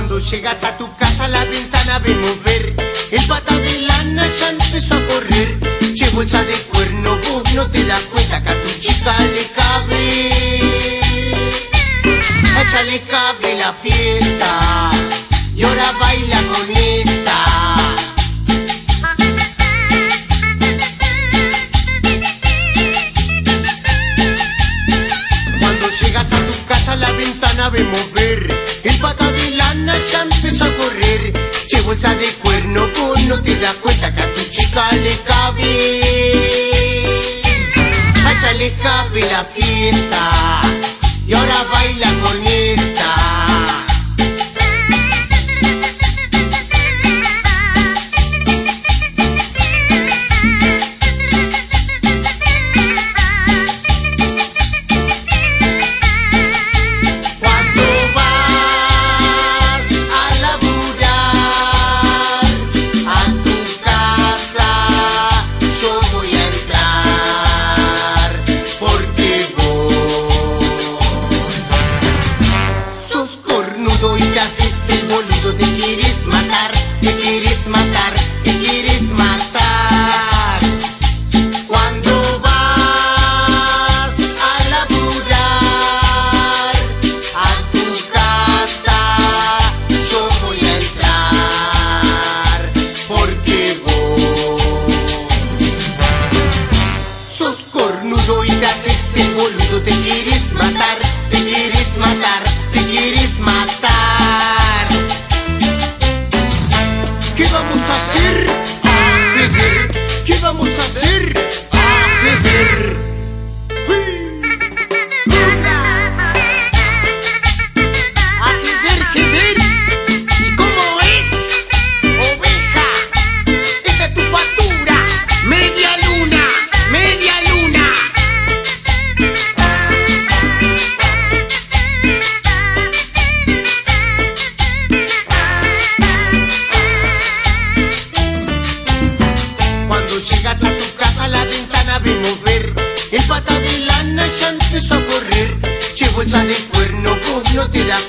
llegas a tu casa la ventana vemos ver El pata de lana ya empezó a correr. Che bolsa de cuerno, vos no te das cuenta que a tu chica le cabe. A ella le cabe la fiesta Y ahora baila con esta. Cuando llegas a tu casa la ventana vemos ver El pata de ya empezó a correr. Che bolsa de cuerno, vos no te das cuenta que a tu chica le cabe. A le cabe la fiesta haces el boludo, te quieres matar, te quieres matar, te quieres matar. ¿Qué vamos a hacer? Llegas a tu casa la ventana vemos ver El pata de lana ya empezó a correr. Che bolsa de cuerno, vos no te das